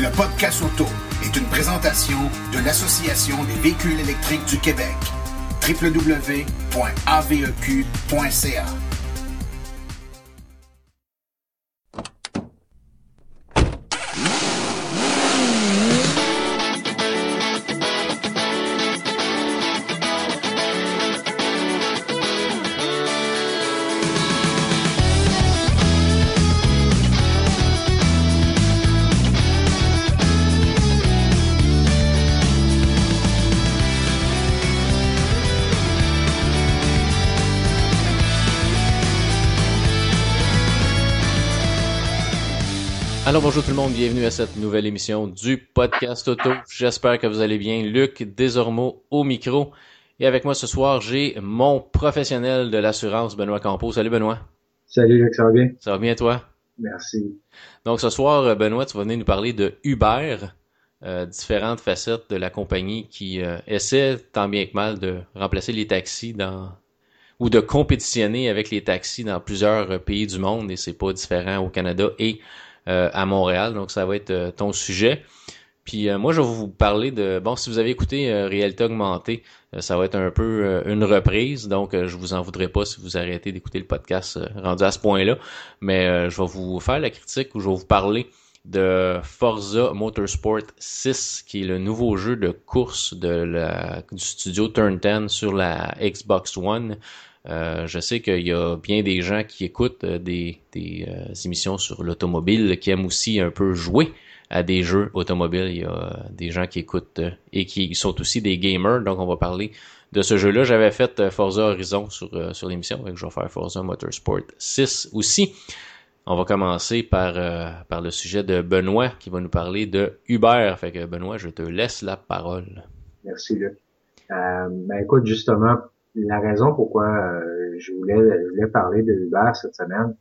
Le podcast auto est une présentation de l'Association des véhicules électriques du Québec. www.aveq.ca monde, bienvenue à cette nouvelle émission du podcast auto. J'espère que vous allez bien. Luc Desormeaux au micro. Et avec moi ce soir, j'ai mon professionnel de l'assurance, Benoît Campo. Salut Benoît. Salut Luc, ça va bien? Ça va bien toi? Merci. Donc ce soir, Benoît, tu vas venir nous parler de Uber, euh, différentes facettes de la compagnie qui euh, essaie tant bien que mal de remplacer les taxis dans ou de compétitionner avec les taxis dans plusieurs pays du monde et c'est pas différent au Canada et euh, à Montréal. Donc, ça va être euh, ton sujet. Puis euh, moi, je vais vous parler de... Bon, si vous avez écouté Réalité Augmentée, ça va être un peu une reprise. Donc, je vous en voudrais pas si vous arrêtez d'écouter le podcast rendu à ce point-là. Mais je vais vous faire la critique ou je vais vous parler de Forza Motorsport 6, qui est le nouveau jeu de course de la, du studio Turn 10 sur la Xbox One. Euh, je sais qu'il y a bien des gens qui écoutent euh, des, des euh, émissions sur l'automobile qui aiment aussi un peu jouer à des jeux automobiles. Il y a des gens qui écoutent et qui sont aussi des gamers. Donc on va parler de ce jeu-là. J'avais fait Forza Horizon sur, sur l'émission, donc je vais faire Forza Motorsport 6 aussi. On va commencer par, par le sujet de Benoît qui va nous parler de Uber. Fait que Benoît, je te laisse la parole. Merci Luc. ben écoute, justement, la raison pourquoi euh, je, voulais, je voulais parler de Uber cette semaine,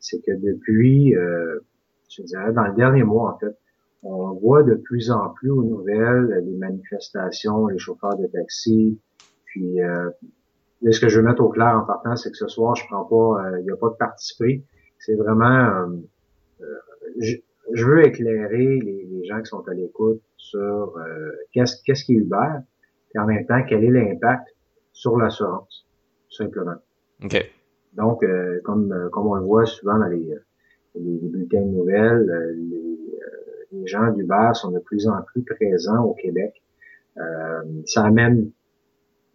c'est que depuis, euh, je dirais, dans le dernier mois, en fait, on voit de plus en plus aux nouvelles les manifestations, les chauffeurs de taxi. Puis, euh, ce que je veux mettre au clair en partant, c'est que ce soir, je prends pas, euh, il n'y a pas de parti. C'est vraiment, je, je, veux éclairer les, gens qui sont à l'écoute sur qu'est-ce qu'est-ce qui Uber, et en même temps, quel est l'impact sur l'assurance, simplement. OK. Donc, euh, comme, euh, comme on le voit souvent dans les, euh, les, bulletins de nouvelles, les, les gens d'Uber sont de plus en plus présents au Québec. ça amène,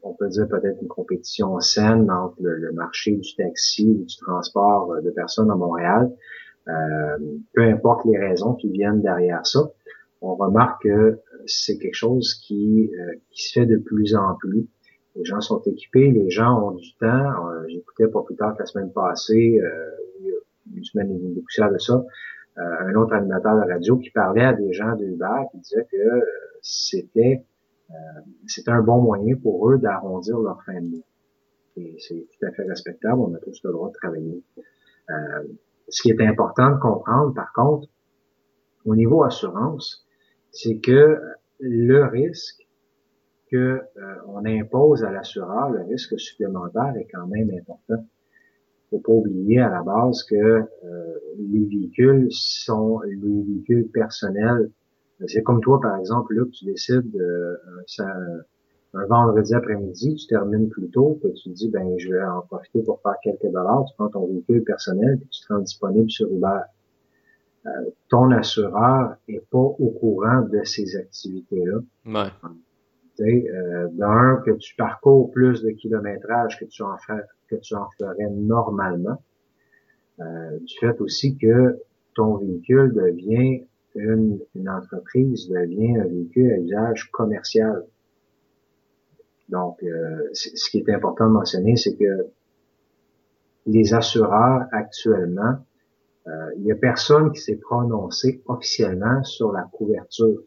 on peut dire peut-être une compétition saine entre le, marché du taxi ou du transport de personnes à Montréal. peu importe les raisons qui viennent derrière ça, on remarque que c'est quelque chose qui, qui se fait de plus en plus les gens sont équipés, les gens ont du temps. Euh, j'écoutais pas plus tard que la semaine passée, euh, une semaine et demie de ça, euh, un autre animateur de radio qui parlait à des gens de Uber qui disait que c'était c'était un bon moyen pour eux d'arrondir leur fin de mois. Et c'est tout à fait respectable, on a tous le droit de travailler. ce qui est important de comprendre, par contre, au niveau assurance, c'est que le risque que euh, on impose à l'assureur, le risque supplémentaire est quand même important. Faut pas oublier à la base que euh, les véhicules sont les véhicules personnels. C'est comme toi, par exemple, là, que tu décides euh, un vendredi après-midi, tu termines plus tôt, puis tu te dis, ben, je vais en profiter pour faire quelques dollars, tu prends ton véhicule personnel, puis tu te rends disponible sur Uber. ton assureur est pas au courant de ces activités-là. Ouais. Euh, D'un, que tu parcours plus de kilométrage que tu en, ferais normalement. Euh, du fait aussi que ton véhicule devient une, entreprise, devient un véhicule à usage commercial. Donc, euh, ce qui est important de mentionner, c'est que les assureurs actuellement, il n'y a personne qui s'est prononcé officiellement sur la couverture.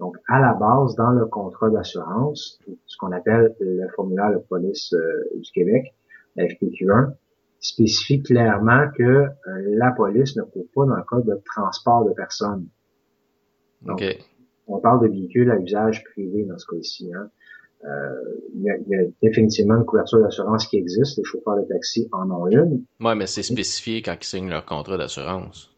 Donc, à la base, dans le contrat d'assurance, ce qu'on appelle le formulaire de police euh, du Québec, la FPQ1, spécifie clairement que euh, la police ne couvre pas dans le cas de transport de personnes. Donc, on parle de véhicules à usage privé dans ce cas-ci. Hein. Euh, il, y a, il, y a, définitivement une couverture d'assurance qui existe. Les chauffeurs de taxi en ont une. Oui, mais c'est spécifié quand ils signent leur contrat d'assurance.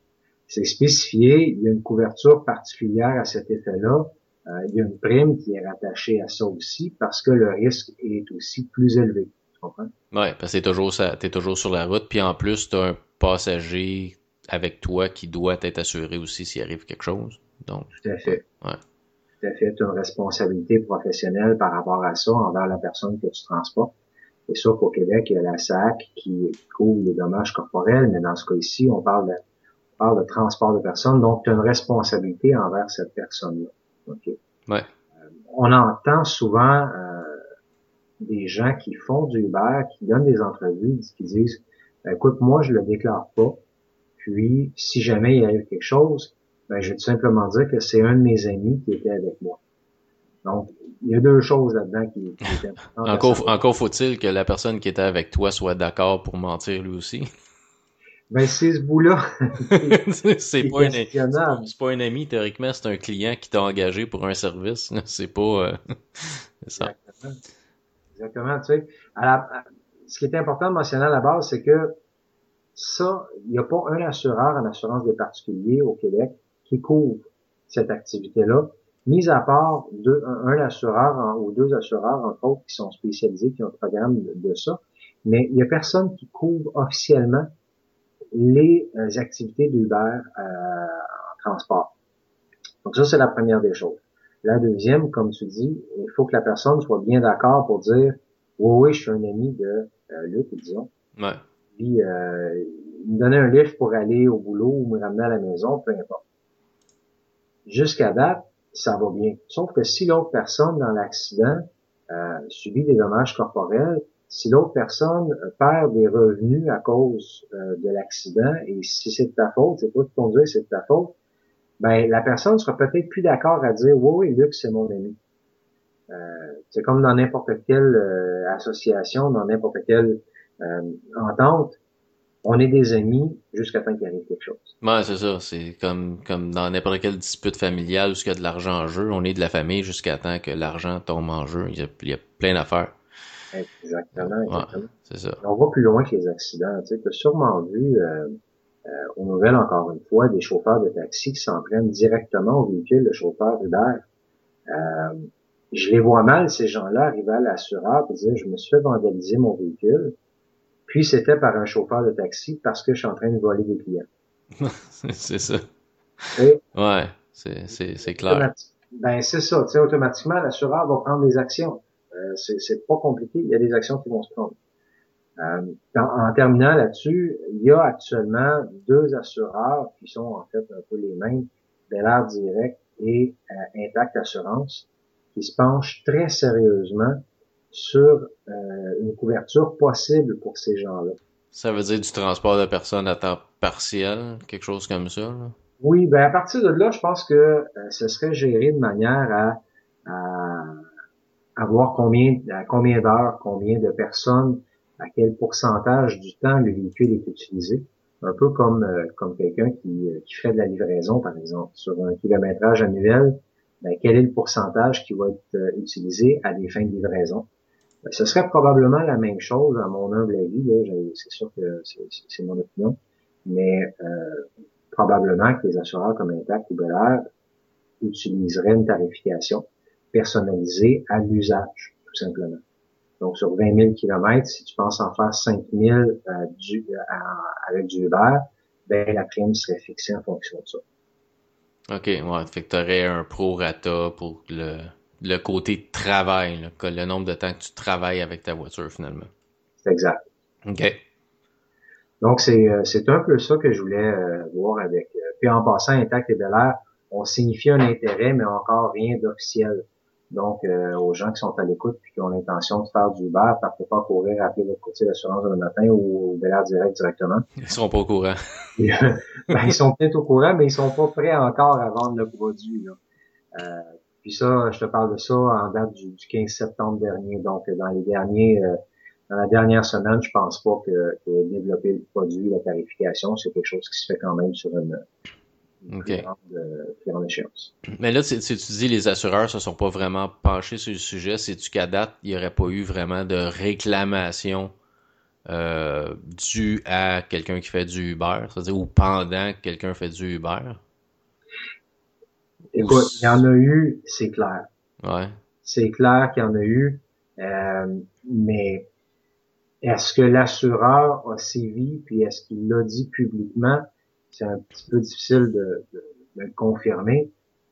C'est spécifié, il y a une couverture particulière à cet effet-là. Euh, il y a une prime qui est rattachée à ça aussi parce que le risque est aussi plus élevé. Tu comprends? Ouais, parce que toujours, es toujours sur la route, puis en plus, tu as un passager avec toi qui doit être assuré aussi s'il arrive quelque chose. Donc, Tout à fait. Ouais. Tout à fait. Tu as une responsabilité professionnelle par rapport à ça envers la personne que tu transportes. C'est sûr qu'au Québec, il y a la SAC qui couvre les dommages corporels, mais dans ce cas-ci, on parle de, parle de transport de personnes, donc tu as une responsabilité envers cette personne-là. Ouais. Euh, on entend souvent euh, des gens qui font du Uber, qui donnent des entrevues, qui disent ben, écoute, moi, je le déclare pas. Puis, si jamais il arrive quelque chose, ben, je vais tout simplement dire que c'est un de mes amis qui était avec moi. Donc, il y a deux choses là-dedans qui, qui est importantes. encore, encore faut-il que la personne qui était avec toi soit d'accord pour mentir lui aussi? Ben, c'est ce bout-là. c'est pas, un, c'est pas un ami, théoriquement, c'est un client qui t'a engagé pour un service. C'est pas... Euh... ça. Exactement. Exactement. Tu sais, à la, ce qui est important de mentionner à la base, c'est que ça, il n'y a pas un assureur en assurance des particuliers au Québec qui couvre cette activité-là, mis à part deux, un, assureur en, ou deux assureurs, entre autres, qui sont spécialisés, qui ont un programme de, de ça. Mais il n'y a personne qui couvre officiellement les euh, activités d'Uber euh, en transport. Donc ça, c'est la première des choses. La deuxième, comme tu dis, il faut que la personne soit bien d'accord pour dire oui, oui, je suis un ami de euh, Luc, disons. Ouais. Puis euh, il me donnait un livre pour aller au boulot ou me ramener à la maison, peu importe. Jusqu'à date, ça va bien. Sauf que si l'autre personne dans l'accident euh, subit des dommages corporels, si l'autre personne perd des revenus à cause euh, de l'accident, et si c'est de ta faute, c'est pas de conduire, c'est de ta faute, ben la personne sera peut-être plus d'accord à dire oui, Luc, c'est mon ami. Euh, c'est comme dans n'importe quelle euh, association, dans n'importe quelle euh, entente, on est des amis jusqu'à temps qu'il arrive quelque chose. Ouais, c'est ça. C'est comme comme dans n'importe quelle dispute familiale où il y a de l'argent en jeu, on est de la famille jusqu'à temps que l'argent tombe en jeu. Il y a plein d'affaires. Exactement. exactement. Ouais, c'est ça. On va plus loin que les accidents. Tu as sûrement vu euh, euh, aux nouvelles, encore une fois, des chauffeurs de taxi qui s'en prennent directement au véhicule de chauffeur Uber. Euh, je les vois mal, ces gens-là, arriver à l'assureur et dire, je me suis fait vandaliser mon véhicule, puis c'était par un chauffeur de taxi parce que je suis en train de voler des clients. c'est ça. Et, ouais, c'est clair. Ben, c'est ça, tu sais, automatiquement, l'assureur va prendre des actions. Euh, c'est pas compliqué, il y a des actions qui vont se prendre. Euh, en, en, terminant là-dessus, il y a actuellement deux assureurs qui sont en fait un peu les mêmes, Bel Direct et euh, Intact Assurance, qui se penchent très sérieusement sur euh, une couverture possible pour ces gens-là. Ça veut dire du transport de personnes à temps partiel, quelque chose comme ça? Là? Oui, ben à partir de là, je pense que euh, ce serait géré de manière à, à, à voir combien, à combien d'heures, combien de personnes, à quel pourcentage du temps le véhicule est utilisé. Un peu comme, euh, comme quelqu'un qui, qui fait de la livraison, par exemple. Sur un kilométrage annuel, ben, quel est le pourcentage qui va être euh, utilisé à des fins de livraison? Ben, ce serait probablement la même chose à mon humble avis. C'est sûr que c'est mon opinion, mais euh, probablement que les assureurs comme Intact ou Bel utiliseraient une tarification personnalisée à l'usage, tout simplement. Donc, sur 20 000 km, si tu penses en faire 5 000 euh, du, euh, avec du Uber, ben, la prime serait fixée en fonction de ça. OK, ouais. Fait que t'aurais un pro-rata pour le, le côté travail, là, le nombre de temps que tu travailles avec ta voiture, finalement. C'est exact. OK. Donc, c'est, euh, c'est un peu ça que je voulais euh, voir avec. Euh, puis en passant, Intact et Bel Air, on signifie un intérêt, mais encore rien d'officiel. Donc, euh, aux gens qui sont à l'écoute et qui ont l'intention de faire du Uber, partez pas courir appeler votre courtier d'assurance le matin ou au Bel direct directement. Ils seront pas au courant. ben, ils sont peut-être au courant, mais ils sont pas prêts encore à vendre le produit. Là. Euh, puis ça, je te parle de ça en date du, du 15 septembre dernier. Donc, dans les derniers, euh, dans la dernière semaine, je pense pas que, que développer le produit, la tarification, c'est quelque chose qui se fait quand même sur une, Okay. Grande, échéance. Mais là, tu, tu dis les assureurs se sont pas vraiment penchés sur le sujet. C'est-tu qu'à date, il n'y aurait pas eu vraiment de réclamation euh, dû à quelqu'un qui fait du Uber, c'est-à-dire ou pendant que quelqu'un fait du Uber? Écoute, il y en a eu, c'est clair. Ouais. C'est clair qu'il y en a eu, euh, mais est-ce que l'assureur a sévi, puis est-ce qu'il l'a dit publiquement? C'est un petit peu difficile de, de, de, le confirmer.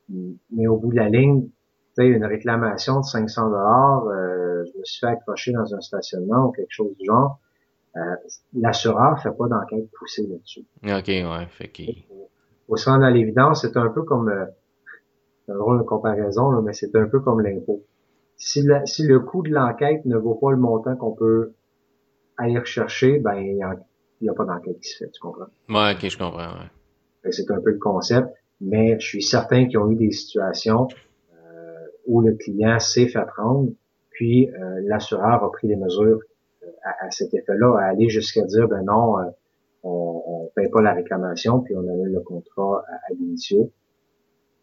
Mais au bout de la ligne, tu sais, une réclamation de 500 dollars, euh, je me suis fait accrocher dans un stationnement ou quelque chose du genre. Euh, l'assureur fait pas d'enquête poussée là-dessus. OK, ouais, fait qu'il... Au se rendre à l'évidence, c'est un peu comme, euh, c'est un drôle de comparaison, là, mais c'est un peu comme l'impôt. Si, si le coût de l'enquête ne vaut pas le montant qu'on peut aller rechercher, ben, il n'y a, pas d'enquête qui se fait, tu comprends? Ouais, ok, je comprends, ouais. C'est un peu le concept, mais je suis certain qu'ils ont eu des situations euh, où le client s'est fait prendre, puis euh, l'assureur a pris des mesures euh, à, à, cet effet-là, à aller jusqu'à dire, ben non, euh, on, on paye pas la réclamation, puis on annule le contrat à, à l'initié,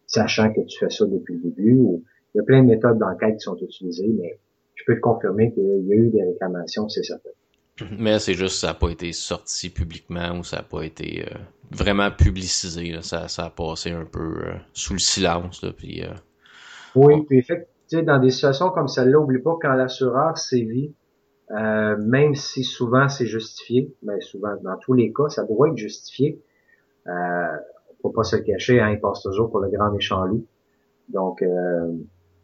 sachant que tu fais ça depuis le début, ou il y a plein de méthodes d'enquête qui sont utilisées, mais je peux te confirmer qu'il y a eu des réclamations, c'est certain. Mais c'est juste ça n'a pas été sorti publiquement ou ça n'a pas été euh, vraiment publicisé. Là. Ça, ça a passé un peu euh, sous le silence. Là, puis, euh, oui, bon. puis effectivement, dans des situations comme celle-là, oublie pas quand l'assureur sévit, même si souvent c'est justifié, mais souvent dans tous les cas, ça doit être justifié. Euh, peut pas se cacher, hein, il passe toujours pour le grand méchant loup. Donc,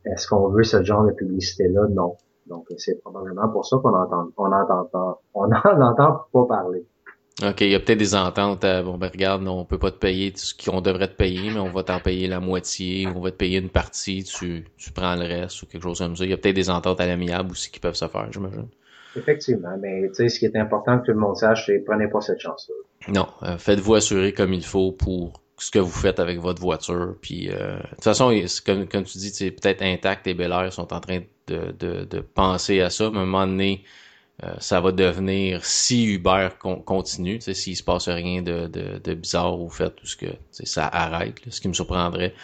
est-ce qu'on veut ce genre de publicité-là? Non. Donc, c'est probablement pour ça qu'on entend, on entend, on entend pas parler. OK, il y a peut-être des ententes. À, bon, ben regarde, on peut pas te payer ce qu'on devrait te payer, mais on va t'en payer la moitié, on va te payer une partie, tu, tu prends le reste ou quelque chose comme ça. Il y a peut-être des ententes à l'amiable aussi qui peuvent se faire, j'imagine. Effectivement, mais tu sais, ce qui est important que tout le monde sache, c'est prenez pas cette chance-là. Non, euh, faites-vous assurer comme il faut pour ce que vous faites avec votre voiture. Puis, euh, de toute façon, comme, comme tu dis, c'est peut-être intact et Bel Air sont en train de, de, de, penser à ça. Mais à un moment donné, euh, ça va devenir si Uber con, continue, s'il se passe rien de, de, de bizarre ou fait tout ce que ça arrête, là, ce qui me surprendrait.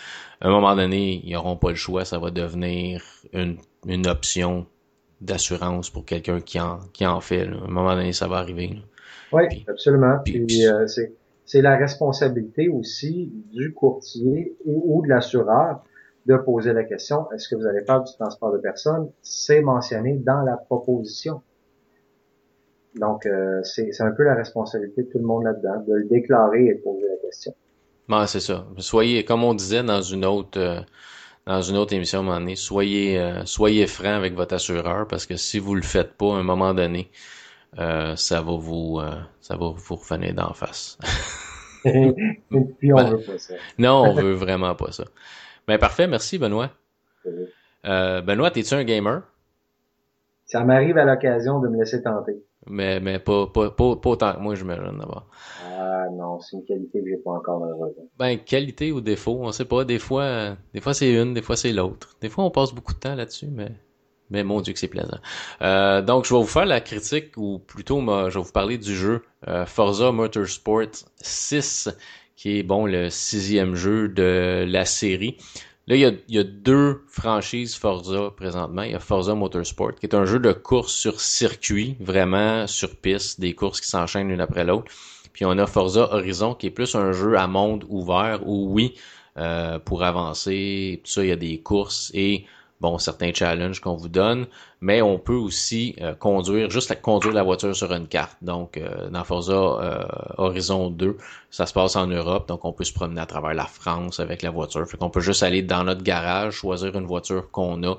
À un moment donné, ils n'auront pas le choix, ça va devenir une, une option d'assurance pour quelqu'un qui en, qui en fait. Là. À un moment donné, ça va arriver. Là. Oui, puis, absolument. Puis, puis euh, c'est c'est la responsabilité aussi du courtier ou, de l'assureur de poser la question, est-ce que vous allez faire du transport de personnes? C'est mentionné dans la proposition. Donc, euh, c'est un peu la responsabilité de tout le monde là-dedans, de le déclarer et de poser la question. Ouais, c'est ça. Soyez, comme on disait dans une autre euh, dans une autre émission à un moment donné, soyez euh, soyez franc avec votre assureur parce que si vous le faites pas à un moment donné, euh, ça va vous euh, ça va vous revenir d'en face. puis on ben, veut pas ça. non, on veut vraiment pas ça. Ben parfait, merci Benoît. Euh, Benoît, es-tu un gamer? Ça m'arrive à l'occasion de me laisser tenter. Mais, mais pas, pas, pas, pas autant que moi, j'imagine d'abord. Ah non, c'est une qualité que j'ai pas encore malheureusement. Ben, qualité ou défaut, on sait pas. Des fois, des fois c'est une, des fois c'est l'autre. Des fois, on passe beaucoup de temps là-dessus, mais mais mon Dieu que c'est plaisant. Euh, donc, je vais vous faire la critique, ou plutôt, je vais vous parler du jeu euh, Forza Motorsport 6, qui est, bon, le sixième jeu de la série. Là, il y, a, deux franchises Forza présentement. Il y a Forza Motorsport, qui est un jeu de course sur circuit, vraiment sur piste, des courses qui s'enchaînent l'une après l'autre. Puis on a Forza Horizon, qui est plus un jeu à monde ouvert, où oui, euh, pour avancer, tout ça, il y a des courses et bon, certains challenges qu'on vous donne, mais on peut aussi euh, conduire, juste la, conduire la voiture sur une carte. Donc, euh, dans Forza euh, Horizon 2, ça se passe en Europe, donc on peut se promener à travers la France avec la voiture. Fait qu'on peut juste aller dans notre garage, choisir une voiture qu'on a,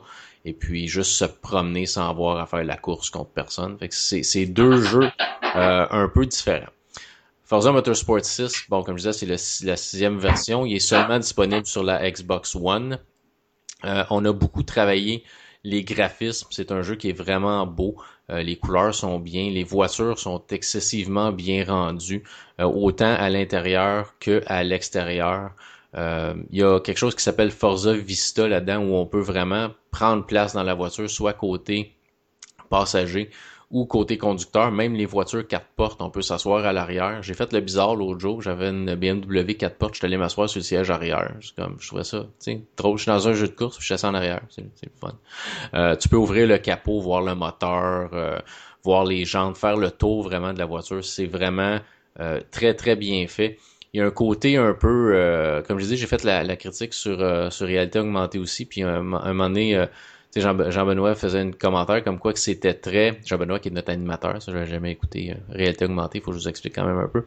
et puis juste se promener sans avoir à faire la course contre personne. Fait que c'est deux jeux un peu différents. Forza Motorsport 6, bon, comme je disais, c'est la sixième version. Il est seulement disponible sur la Xbox One. Euh, on a beaucoup travaillé les graphismes. C'est un jeu qui est vraiment beau. Euh, les couleurs sont bien. Les voitures sont excessivement bien rendues, euh, autant à l'intérieur que à l'extérieur. Il y a quelque chose qui s'appelle Forza Vista là-dedans où on peut vraiment prendre place dans la voiture, soit côté passager ou côté conducteur, même les voitures quatre portes, on peut s'asseoir à l'arrière. J'ai fait le bizarre l'autre jour, j'avais une BMW quatre portes, je suis allé m'asseoir sur le siège arrière. comme, je trouvais ça, tu sais, trop. Je suis dans un jeu de course, je suis assis en arrière, c'est fun. Euh, tu peux ouvrir le capot, voir le moteur, euh, voir les jantes, faire le tour vraiment de la voiture. C'est vraiment très, très bien fait. Il y a un côté un peu, comme je disais, j'ai fait la, critique sur, sur réalité augmentée aussi, puis un, un moment donné, Jean-Benoît faisait un commentaire comme quoi que c'était très Jean-Benoît qui est notre animateur, ça j'avais jamais écouté euh, réalité augmentée, faut que je vous explique quand même un peu,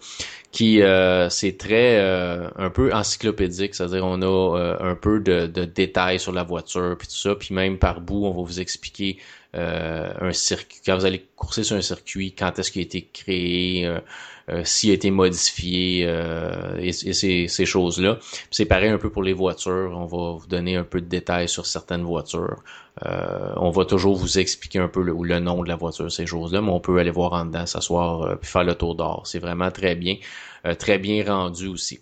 qui euh, c'est très euh, un peu encyclopédique, c'est-à-dire on a un peu de, de, détails sur la voiture puis tout ça, puis même par bout on va vous expliquer un circuit quand vous allez courser sur un circuit, quand est-ce qu'il a été créé, euh, s'il a été modifié euh, et, ces, ces choses-là. C'est pareil un peu pour les voitures. On va vous donner un peu de détails sur certaines voitures. Euh, on va toujours vous expliquer un peu le, le nom de la voiture, ces choses-là, mais on peut aller voir en dedans, s'asseoir puis faire le tour d'or. C'est vraiment très bien, très bien rendu aussi.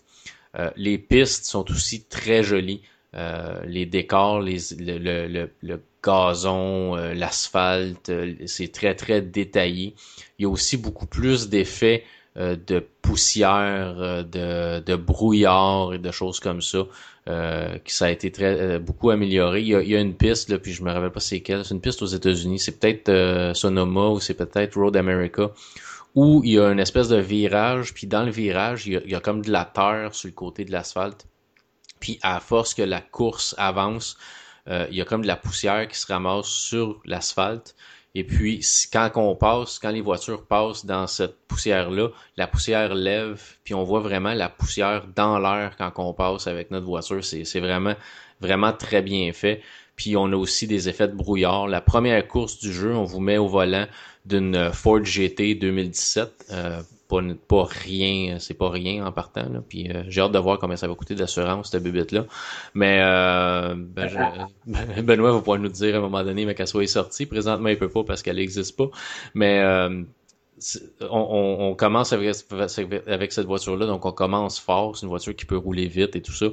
les pistes sont aussi très jolies. les décors, les, le, le, le gazon, l'asphalte, c'est très très détaillé. Il y a aussi beaucoup plus d'effets euh, de poussière, euh, de, de, brouillard et de choses comme ça, euh, qui ça a été très beaucoup amélioré. Il y, a, une piste, là, puis je me rappelle pas c'est quelle, c'est une piste aux États-Unis, c'est peut-être Sonoma ou c'est peut-être Road America, où il y a une espèce de virage, puis dans le virage, il y a comme de la terre sur le côté de l'asphalte. Puis à force que la course avance, il y a comme de la poussière qui se ramasse sur l'asphalte. Et puis, quand on passe, quand les voitures passent dans cette poussière-là, la poussière lève, puis on voit vraiment la poussière dans l'air quand on passe avec notre voiture. C'est vraiment, vraiment très bien fait. Puis on a aussi des effets de brouillard. La première course du jeu, on vous met au volant d'une Ford GT 2017. Euh, pas, pas rien, c'est pas rien en partant. Là. Puis euh, j'ai hâte de voir combien ça va coûter d'assurance cette bubette là. Mais euh, ben, Benoît va pouvoir nous dire à un moment donné, mais qu'elle soit sortie. Présentement, il peut pas parce qu'elle n'existe pas. Mais euh, on, on, commence avec, avec cette voiture-là, donc on commence fort. C'est une voiture qui peut rouler vite et tout ça.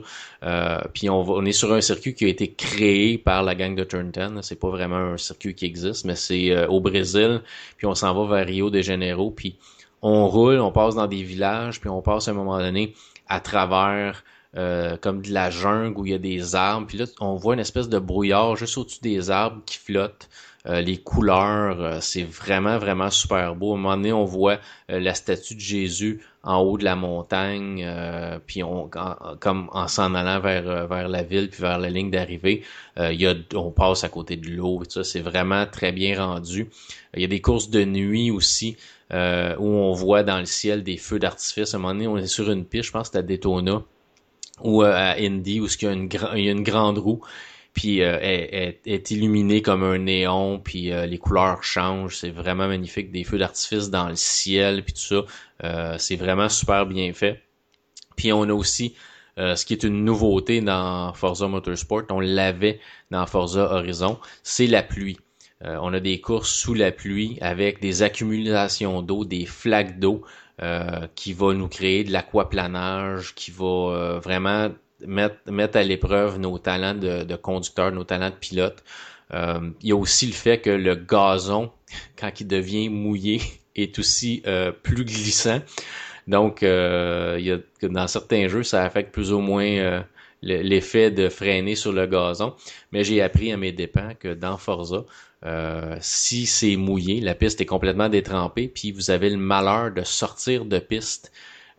Euh, puis on, on est sur un circuit qui a été créé par la gang de Turn 10. C'est pas vraiment un circuit qui existe, mais c'est euh, au Brésil. Puis on s'en va vers Rio de Janeiro. Puis on roule, on passe dans des villages, puis on passe à un moment donné à travers euh, comme de la jungle où il y a des arbres. Puis là, on voit une espèce de brouillard juste au-dessus des arbres qui flottent. Euh, les couleurs, euh, c'est vraiment, vraiment super beau. À un moment donné, on voit la statue de Jésus en haut de la montagne, puis on, comme en s'en allant vers, vers la ville, puis vers la ligne d'arrivée, on passe à côté de l'eau. Ça, c'est vraiment très bien rendu. Il y a des courses de nuit aussi. Euh, où on voit dans le ciel des feux d'artifice. À un moment donné, on est sur une piste, je pense que à Daytona ou euh, à Indy, où il y, a une grande roue, puis euh, elle, est illuminée comme un néon, puis les couleurs changent. C'est vraiment magnifique, des feux d'artifice dans le ciel, puis tout ça. c'est vraiment super bien fait. Puis on a aussi ce qui est une nouveauté dans Forza Motorsport, on l'avait dans Forza Horizon, c'est la pluie. Euh, on a des courses sous la pluie avec des accumulations d'eau, des flaques d'eau euh, qui va nous créer de l'aquaplanage, qui va euh, vraiment mettre, mettre à l'épreuve nos talents de, de conducteur, nos talents de pilote. il y a aussi le fait que le gazon, quand il devient mouillé, est aussi plus glissant. Donc, il y a, dans certains jeux, ça affecte plus ou moins l'effet de freiner sur le gazon. Mais j'ai appris à mes dépens que dans Forza, euh, si c'est mouillé, la piste est complètement détrempée, puis vous avez le malheur de sortir de piste,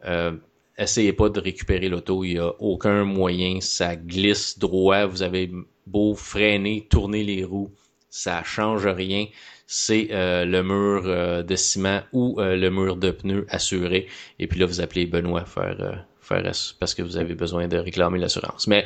euh, essayez pas de récupérer l'auto, il n'y a aucun moyen, ça glisse droit, vous avez beau freiner, tourner les roues, ça change rien. C'est euh, le mur de ciment ou le mur de pneus assuré. Et puis là, vous appelez Benoît faire faire parce que vous avez besoin de réclamer l'assurance. Mais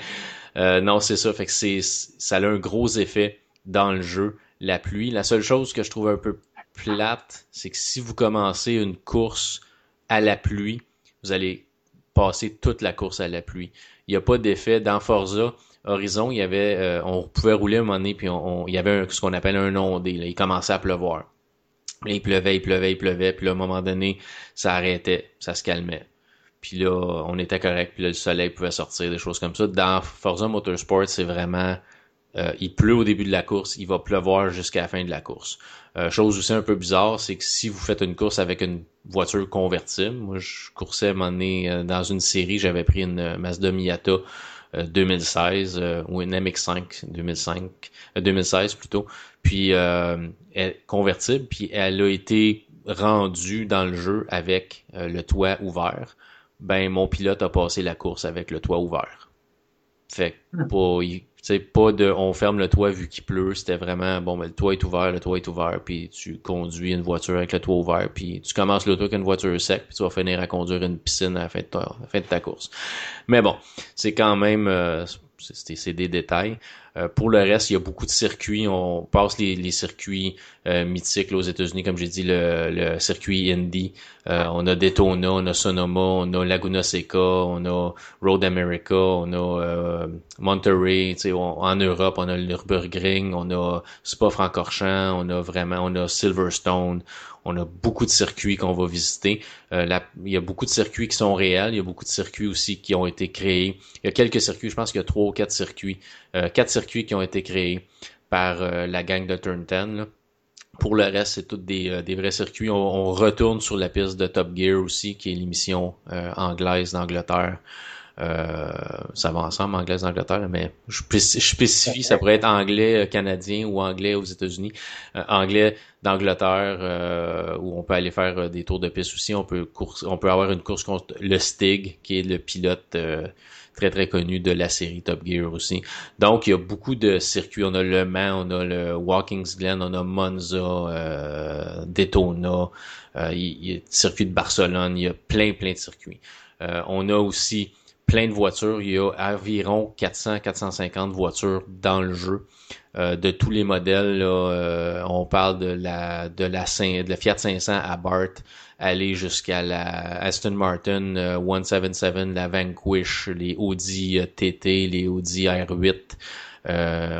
non, c'est ça. Fait que ça a un gros effet dans le jeu la pluie. La seule chose que je trouve un peu plate, c'est que si vous commencez une course à la pluie, vous allez passer toute la course à la pluie. Il n'y a pas d'effet dans Forza Horizon. Il y avait, euh, on pouvait rouler un moment donné, puis on, il y avait ce qu'on appelle un ondé. Là. Il commençait à pleuvoir. il pleuvait, il pleuvait, il pleuvait. Puis là, à un moment donné, ça arrêtait, ça se calmait. Puis là, on était correct. Puis là, le soleil pouvait sortir, des choses comme ça. Dans Forza Motorsport, c'est vraiment euh, il pleut au début de la course, il va pleuvoir jusqu'à la fin de la course. Euh, chose aussi un peu bizarre, c'est que si vous faites une course avec une voiture convertible, moi je coursais à un moment donné euh, dans une série, j'avais pris une Mazda Miata 2016 ou une MX5 2005 2016 plutôt. Puis elle convertible, puis elle a été rendue dans le jeu avec le toit ouvert. Ben, mon pilote a passé la course avec le toit ouvert. Fait que hmm. pas, c'est pas de on ferme le toit vu qu'il pleut, c'était vraiment bon ben, le toit est ouvert, le toit est ouvert, puis tu conduis une voiture avec le toit ouvert, puis tu commences l'auto avec une voiture sec, puis tu vas finir à conduire une piscine à la fin de ta, fin de ta course. Mais bon, c'est quand même euh, c'est des détails. Euh, pour le reste, il y a beaucoup de circuits. On passe les, les circuits euh, mythiques aux États-Unis, comme j'ai dit, le, circuit Indy. Euh, on a Daytona, on a Sonoma, on a Laguna Seca, on a Road America, on a Monterey. en Europe, on a Nürburgring, on a Spa-Francorchamps, on a vraiment, on a Silverstone, on a beaucoup de circuits qu'on va visiter. Euh, il y a beaucoup de circuits qui sont réels. Il y a beaucoup de circuits aussi qui ont été créés. Il y a quelques circuits, je pense qu'il y a trois ou quatre circuits. Euh, quatre circuits qui ont été créés par euh, la gang de Turn 10. Pour le reste, c'est tous des, des, vrais circuits. On, retourne sur la piste de Top Gear aussi, qui est l'émission anglaise d'Angleterre. Euh, ça va ensemble, anglaise d'Angleterre, mais je, spécifie, ça pourrait être anglais euh, canadien ou anglais aux États-Unis, euh, anglais d'Angleterre où on peut aller faire des tours de piste aussi. On peut on peut avoir une course contre le Stig, qui est le pilote très très connu de la série Top Gear aussi. Donc il y a beaucoup de circuits. On a Le Mans, on a le Walkings Glen, on a Monza, Daytona, il y a le circuit de Barcelone, il y a plein plein de circuits. on a aussi plein de voitures. Il y a environ 400-450 voitures dans le jeu. Euh, de tous les modèles, euh, on parle de la de la, de la Fiat 500 à Bart, aller jusqu'à la Aston Martin 177, euh, la Vanquish, les Audi TT, les Audi R8.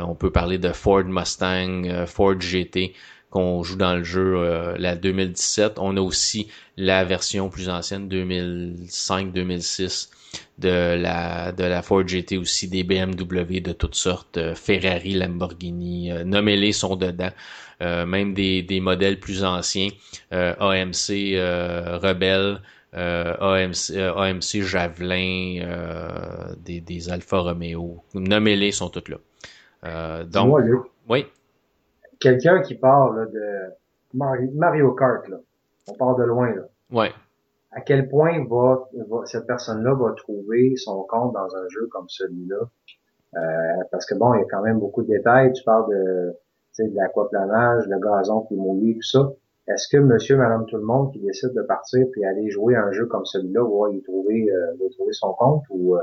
on peut parler de Ford Mustang, Ford GT qu'on joue dans le jeu, la 2017. On a aussi la version plus ancienne, 2005-2006 de la de la Ford GT aussi, des BMW de toutes sortes, euh, Ferrari, Lamborghini, euh, nommez-les sont dedans. Euh, même des, des modèles plus anciens, AMC Rebelle, AMC, AMC Javelin, des, des Alfa Romeo, nommez-les sont toutes là. donc, oui. Quelqu'un qui parle de Mario Kart, là. on part de loin. Là. Ouais à quel point va, cette personne-là va trouver son compte dans un jeu comme celui-là? Euh, parce que bon, il y a quand même beaucoup de détails. Tu parles de, de l'aquaplanage, le gazon qui mouillé, tout ça. Est-ce que monsieur, madame, tout le monde qui décide de partir puis aller jouer un jeu comme celui-là va y trouver, euh, son compte ou euh?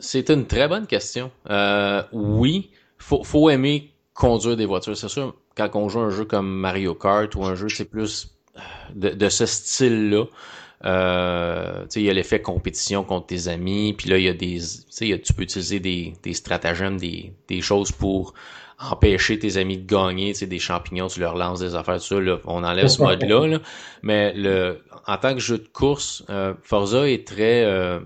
C'est une très bonne question. Euh, oui, faut, faut aimer conduire des voitures. C'est sûr, quand on joue un jeu comme Mario Kart ou un jeu, c'est plus de, de ce style-là. Euh, il y a l'effet compétition contre tes amis, puis là, il y a des. Y a, tu peux utiliser des, des stratagèmes, des, des choses pour empêcher tes amis de gagner, des champignons, tu leur lances des affaires, tout ça, là, on enlève ce mode-là. Là. Mais le, en tant que jeu de course, euh, Forza est très. Euh,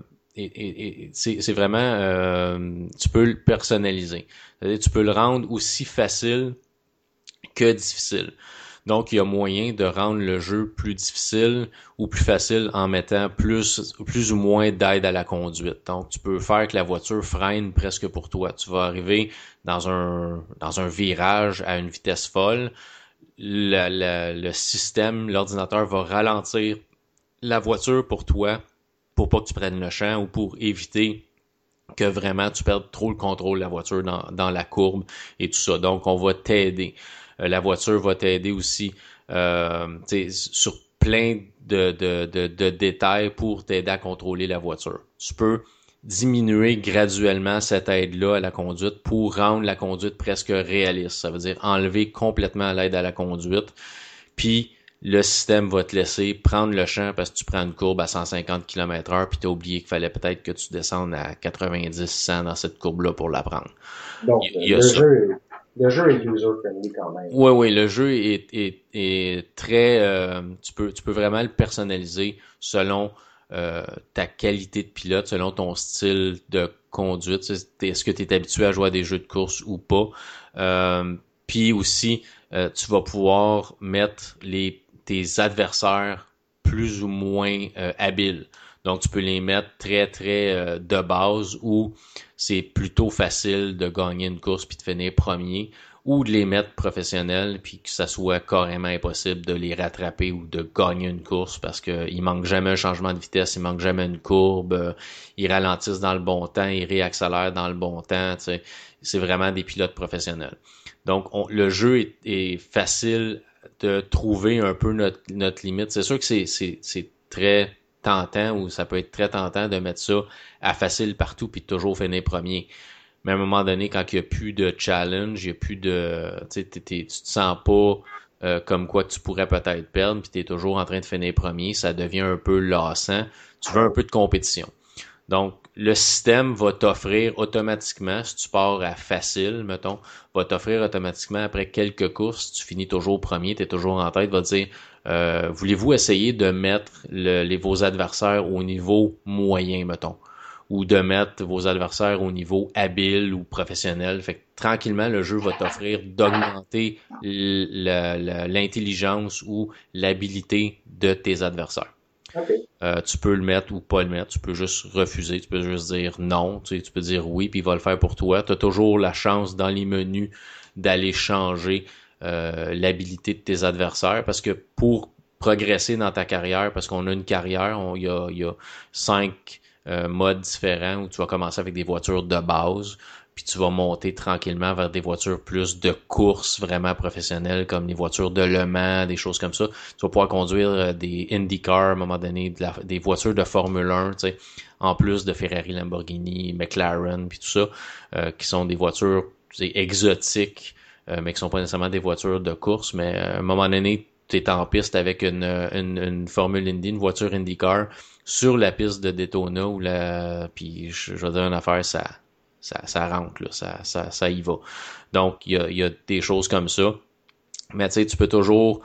c'est vraiment. Euh, tu peux le personnaliser. Tu peux le rendre aussi facile que difficile. Donc, il y a moyen de rendre le jeu plus difficile ou plus facile en mettant plus, plus ou moins d'aide à la conduite. Donc, tu peux faire que la voiture freine presque pour toi. Tu vas arriver dans un, dans un virage à une vitesse folle. Le, système, l'ordinateur va ralentir la voiture pour toi pour pas que tu prennes le champ ou pour éviter que vraiment tu perdes trop le contrôle de la voiture dans, dans la courbe et tout ça. Donc, on va t'aider. Euh, la voiture va t'aider aussi euh, sur plein de, de, de, détails pour t'aider à contrôler la voiture. Tu peux diminuer graduellement cette aide-là à la conduite pour rendre la conduite presque réaliste. Ça veut dire enlever complètement l'aide à la conduite. Puis le système va te laisser prendre le champ parce que tu prends une courbe à 150 km heure puis t'as oublié qu'il fallait peut-être que tu descendes à 90, 100 dans cette courbe-là pour la prendre. Donc, il y a le, le jeu est user-friendly quand même. Oui, oui, le jeu est, est, est très... Euh, tu, peux, tu peux vraiment le personnaliser selon euh, ta qualité de pilote, selon ton style de conduite. Est-ce que tu es habitué à jouer à des jeux de course ou pas? Euh, Puis aussi, euh, tu vas pouvoir mettre les, tes adversaires plus ou moins habiles. Donc, tu peux les mettre très, très de base ou c'est plutôt facile de gagner une course puis de finir premier ou de les mettre professionnels puis que ça soit carrément impossible de les rattraper ou de gagner une course parce que il manque jamais un changement de vitesse, il manque jamais une courbe, euh, ils ralentissent dans le bon temps, ils réaccélèrent dans le bon temps, c'est vraiment des pilotes professionnels. Donc le jeu est, est, facile de trouver un peu notre, notre limite. C'est sûr que c'est très tentant ou ça peut être très tentant de mettre ça à facile partout puis toujours finir premier. Mais à un moment donné, quand il n'y a plus de challenge, il n'y a plus de. Tu tu te sens pas euh, comme quoi tu pourrais peut-être perdre, puis tu es toujours en train de finir premier, ça devient un peu lassant. Tu veux un peu de compétition. Donc, le système va t'offrir automatiquement, si tu pars à facile, mettons, va t'offrir automatiquement après quelques courses, tu finis toujours premier, tu es toujours en tête, va dire euh, voulez-vous essayer de mettre les, vos adversaires au niveau moyen, mettons? Ou de mettre vos adversaires au niveau habile ou professionnel? Fait que tranquillement, le jeu va t'offrir d'augmenter l'intelligence ou l'habilité de tes adversaires. Euh, tu peux le mettre ou pas le mettre. Tu peux juste refuser. Tu peux juste dire non. Tu, sais, tu peux dire oui, puis il va le faire pour toi. Tu as toujours la chance dans les menus d'aller changer euh, l'habilité de tes adversaires parce que pour progresser dans ta carrière, parce qu'on a une carrière, il y a, y a cinq euh, modes différents où tu vas commencer avec des voitures de base, puis tu vas monter tranquillement vers des voitures plus de course vraiment professionnelles comme les voitures de Le Mans, des choses comme ça. Tu vas pouvoir conduire euh, des IndyCar à un moment donné, des voitures de Formule 1, tu sais, en plus de Ferrari, Lamborghini, McLaren, puis tout ça, euh, qui sont des voitures exotiques, mais qui sont pas nécessairement des voitures de course, mais à un moment donné, tu es en piste avec une, une, une Formule Indy, une voiture IndyCar, sur la piste de Daytona ou la puis je, je, vais dire une affaire ça ça, ça rentre là, ça, ça, ça y va. Donc il y a, y a des choses comme ça. Mais tu sais tu peux toujours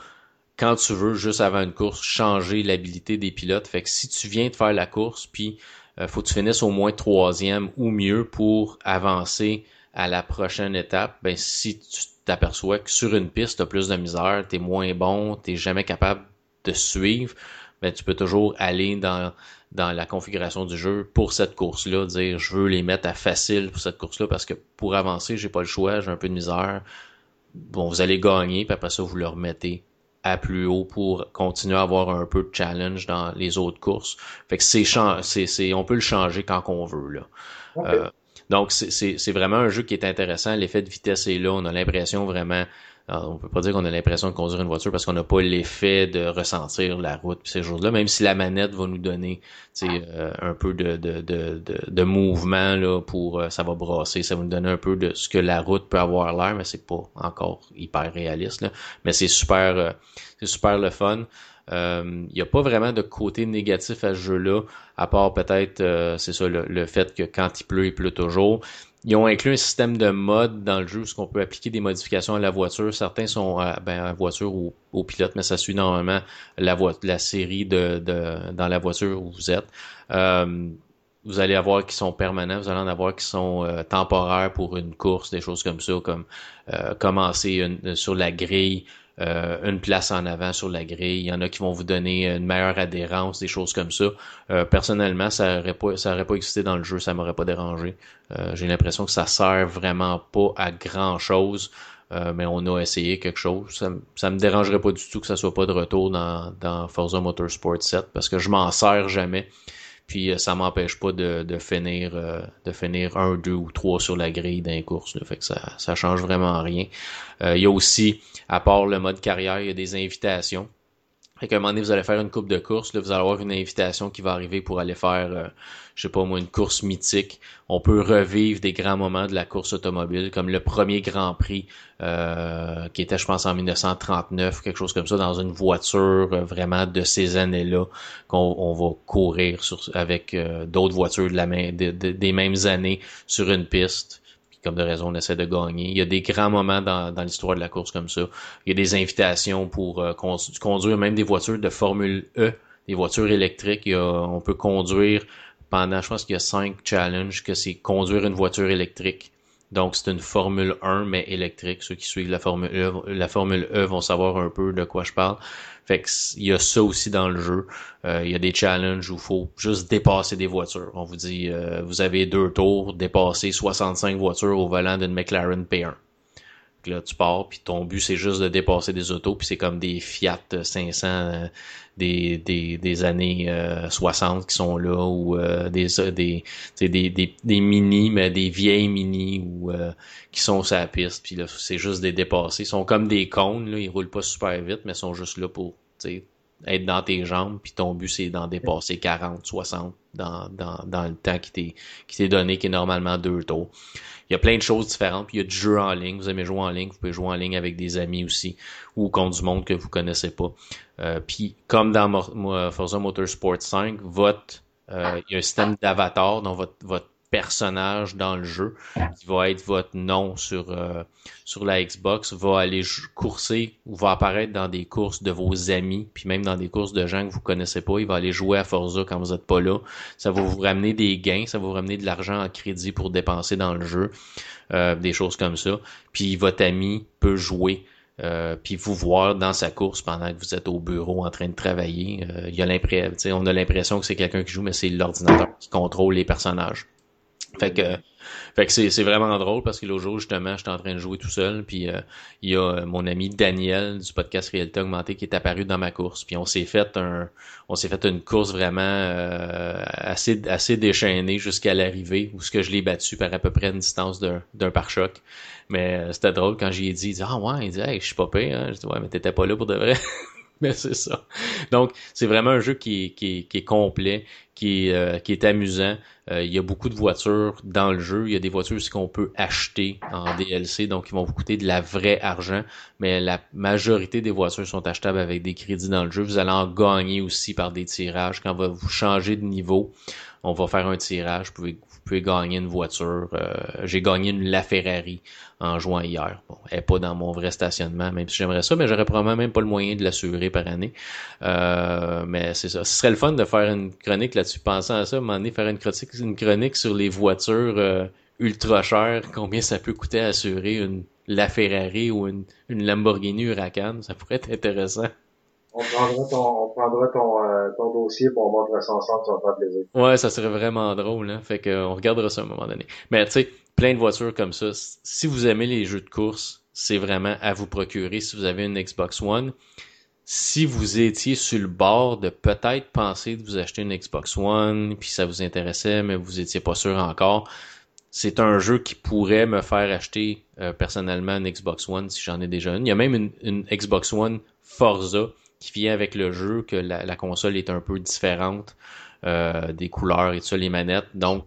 quand tu veux juste avant une course changer l'habilité des pilotes. Fait que si tu viens de faire la course puis euh, faut que tu finisses au moins troisième ou mieux pour avancer à la prochaine étape, ben si tu t'aperçois que sur une piste, tu as plus de misère, tu es moins bon, tu jamais capable de suivre, ben, tu peux toujours aller dans, dans la configuration du jeu pour cette course-là, dire je veux les mettre à facile pour cette course-là parce que pour avancer, j'ai pas le choix, j'ai un peu de misère. Bon, vous allez gagner, puis après ça, vous le remettez à plus haut pour continuer à avoir un peu de challenge dans les autres courses. Fait que c'est, c'est, on peut le changer quand on veut, là. Euh, donc, c'est vraiment un jeu qui est intéressant. L'effet de vitesse est là. On a l'impression vraiment alors, on peut pas dire qu'on a l'impression de conduire une voiture parce qu'on n'a pas l'effet de ressentir la route ces choses-là, même si la manette va nous donner euh, un peu de, de, de, de, mouvement là, pour euh, ça va brasser, ça va nous donner un peu de ce que la route peut avoir l'air, mais c'est pas encore hyper réaliste. Là. Mais c'est super euh, c'est super le fun. Il n'y a pas vraiment de côté négatif à ce jeu-là, à part peut-être, c'est ça, le, fait que quand il pleut, il pleut toujours. Ils ont inclus un système de mode dans le jeu, où on peut appliquer des modifications à la voiture. Certains sont à, ben, voiture ou au pilote, mais ça suit normalement la, série de, de, dans la voiture où vous êtes. Euh, vous allez avoir qui sont permanents, vous allez en avoir qui sont euh, temporaires pour une course, des choses comme ça, comme euh, commencer sur la grille, euh, une place en avant sur la grille. Il y en a qui vont vous donner une meilleure adhérence, des choses comme ça. Euh, personnellement, ça aurait pas, ça aurait pas existé dans le jeu, ça m'aurait pas dérangé. Euh, j'ai l'impression que ça sert vraiment pas à grand chose. mais on a essayé quelque chose. Ça, ça me dérangerait pas du tout que ça soit pas de retour dans, dans Forza Motorsport 7 parce que je m'en sers jamais. Puis euh, ça m'empêche pas de, finir euh, de finir un, deux ou trois sur la grille d'un course. Fait que ça, ça change vraiment rien. Euh, il y a aussi, à part le mode carrière, il y a des invitations. Fait qu'à un moment donné, vous allez faire une coupe de course, là, vous allez avoir une invitation qui va arriver pour aller faire je sais pas moi, une course mythique. On peut revivre des grands moments de la course automobile, comme le premier Grand Prix euh, qui était, je pense, en 1939, quelque chose comme ça, dans une voiture euh, vraiment de ces années-là, qu'on on va courir sur, avec euh, d'autres voitures de la main, des mêmes années sur une piste comme de raison, on essaie de gagner. Il y a des grands moments dans, dans l'histoire de la course comme ça. Il y a des invitations pour conduire même des voitures de Formule E, des voitures électriques. on peut conduire pendant, je pense qu'il y a cinq challenges, que c'est conduire une voiture électrique. Donc, c'est une Formule 1, mais électrique. Ceux qui suivent la Formule E, la Formule E vont savoir un peu de quoi je parle. Fait que, il y a ça aussi dans le jeu. Euh, il y a des challenges où il faut juste dépasser des voitures. On vous dit, euh, vous avez deux tours, dépasser 65 voitures au volant d'une McLaren P1. Là, tu pars, puis ton but, c'est juste de dépasser des autos, puis c'est comme des Fiat 500 euh, des, des, des années 60 qui sont là, ou des, des, des, des, des mini, mais des vieilles mini, ou qui sont sur la piste, puis là, c'est juste des dépassés. Ils sont comme des cônes, là, ils roulent pas super vite, mais sont juste là pour, être dans tes jambes, puis ton but, c'est d'en dépasser 40, 60 dans, dans, dans le temps qui t'est, qui t'est donné, qui est normalement deux tours. Il y a plein de choses différentes. Puis il y a du jeu en ligne. Vous aimez jouer en ligne, vous pouvez jouer en ligne avec des amis aussi ou contre du monde que vous connaissez pas. Euh, puis comme dans Forza Motorsport 5, votre euh, il y a un système d'avatar dans votre, votre personnage dans le jeu qui va être votre nom sur euh, sur la Xbox va aller courser ou va apparaître dans des courses de vos amis puis même dans des courses de gens que vous connaissez pas il va aller jouer à Forza quand vous êtes pas là ça va vous ramener des gains ça va vous ramener de l'argent en crédit pour dépenser dans le jeu euh, des choses comme ça puis votre ami peut jouer euh, puis vous voir dans sa course pendant que vous êtes au bureau en train de travailler. il y a on a l'impression que c'est quelqu'un qui joue, mais c'est l'ordinateur qui contrôle les personnages. Fait que, fait que c'est, vraiment drôle parce que l'autre jour, justement, j'étais en train de jouer tout seul, puis euh, il y a euh, mon ami Daniel du podcast Réalité Augmentée qui est apparu dans ma course. Puis on s'est fait un on s'est fait une course vraiment euh, assez assez déchaînée jusqu'à l'arrivée, où ce que je l'ai battu par à peu près une distance d'un, pare-choc. Mais c'était drôle quand j'y ai dit, il dit Ah ouais, il dit hey, je suis pas pire, hein. Je dis Ouais, mais t'étais pas là pour de vrai. mais c'est ça. Donc, c'est vraiment un jeu qui, qui, qui est complet, qui, euh, qui est amusant. Euh, il y a beaucoup de voitures dans le jeu. Il y a des voitures qu'on peut acheter en DLC, donc ils vont vous coûter de la vraie argent. Mais la majorité des voitures sont achetables avec des crédits dans le jeu. Vous allez en gagner aussi par des tirages. Quand vous changez de niveau, on va faire un tirage. Vous pouvez, pouvez gagner une voiture. Euh, j'ai gagné une LaFerrari en jouant hier. Bon, elle n'est pas dans mon vrai stationnement, même si j'aimerais ça, mais j'aurais probablement même pas le moyen de l'assurer par année. Euh, mais c'est ça. Ce serait le fun de faire une chronique là-dessus. Pensant à ça, donné, faire une chronique, une chronique sur les voitures euh, ultra chères, combien ça peut coûter à assurer une la Ferrari ou une, une Lamborghini Huracan, ça pourrait être intéressant. On prendra ton, on prendra ton, euh, ton dossier pour on ça ensemble, ça va faire plaisir. Ouais, ça serait vraiment drôle, hein. Fait que, on regardera ça à un moment donné. Mais tu sais, plein de voitures comme ça. Si vous aimez les jeux de course, c'est vraiment à vous procurer si vous avez une Xbox One. Si vous étiez sur le bord de peut-être penser de vous acheter une Xbox One, puis ça vous intéressait, mais vous étiez pas sûr encore, c'est un jeu qui pourrait me faire acheter euh, personnellement une Xbox One si j'en ai déjà une. Il y a même une, une Xbox One Forza qui vient avec le jeu, que la, console est un peu différente euh, des couleurs et tout ça, les manettes. Donc,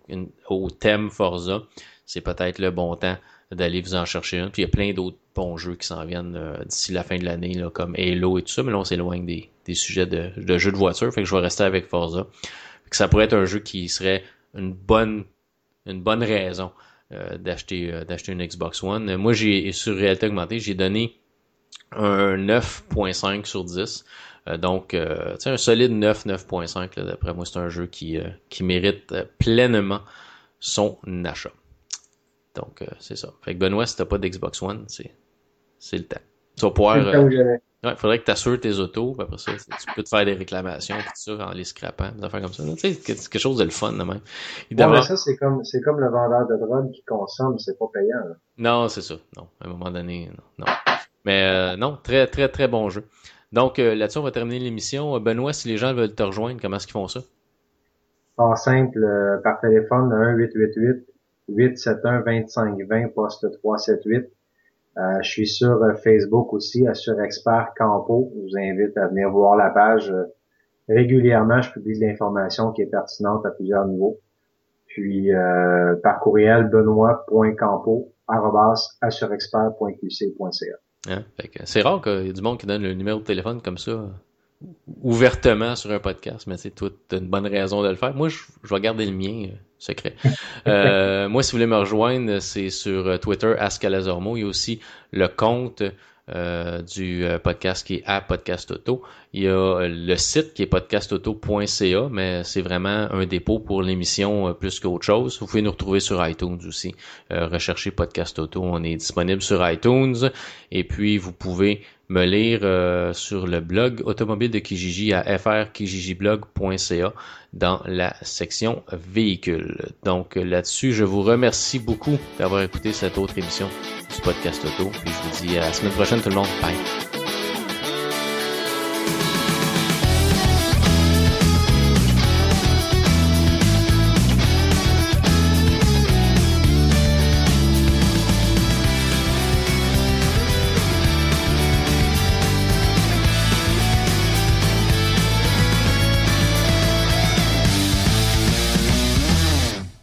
au thème Forza, c'est peut-être le bon temps d'aller vous en chercher un. Puis il y a plein d'autres bons jeux qui s'en viennent euh, d'ici la fin de l'année, comme Halo et tout ça, mais là on s'éloigne des, des sujets de, jeux de voiture, fait que je vais rester avec Forza. ça pourrait être un jeu qui serait une bonne une bonne raison euh, d'acheter d'acheter une Xbox One. Moi j'ai sur réalité augmentée, j'ai donné un 9.5 sur 10. Euh, donc, euh, un solide 9, 9.5. D'après moi, c'est un jeu qui, euh, qui mérite pleinement son achat. Donc, c'est ça. Fait que Benoît, si t'as pas d'Xbox One, c'est, c'est le temps. Tu vas pouvoir... Ouais, faudrait que tu assures tes autos, après ça, tu peux te faire des réclamations, tout ça, en les scrapant, des affaires comme ça. Tu sais, c'est quelque chose de le fun, de même. mais ça, c'est comme, c'est comme le vendeur de drogue qui consomme, c'est pas payant, Non, c'est ça. Non. À un moment donné, non. non. Mais euh, non, très, très, très bon jeu. Donc euh, là-dessus, on va terminer l'émission. Benoît, si les gens veulent te rejoindre, comment est-ce qu'ils font ça? Pas simple, euh, par téléphone, 1-888-871-2520, poste 378. Euh, je suis sur Facebook aussi, sur Expert Campo. Je vous invite à venir voir la page. régulièrement, je publie de l'information qui est pertinente à plusieurs niveaux. Puis par courriel, benoît.campo.assurexpert.qc.ca. Hein? C'est rare qu'il y ait du monde qui donne le numéro de téléphone comme ça ouvertement sur un podcast, mais c'est as une bonne raison de le faire. Moi, je, vais garder le mien euh, secret. Euh, moi, si vous voulez me rejoindre, c'est sur euh, Twitter, Ascalazormo. Il y a aussi le compte euh, du euh, podcast qui est à Podcast Auto. Il y a euh, le site qui est podcastauto.ca, mais c'est vraiment un dépôt pour l'émission plus qu'autre chose. Vous pouvez nous retrouver sur iTunes aussi. recherchez Podcast Auto, on est disponible sur iTunes. Et puis, vous pouvez me lire euh, sur le blog automobile de Kijiji à frkijijiblog.ca dans la section véhicules. Donc là-dessus, je vous remercie beaucoup d'avoir écouté cette autre émission du podcast auto. Puis je vous dis à la semaine prochaine tout le monde. Bye.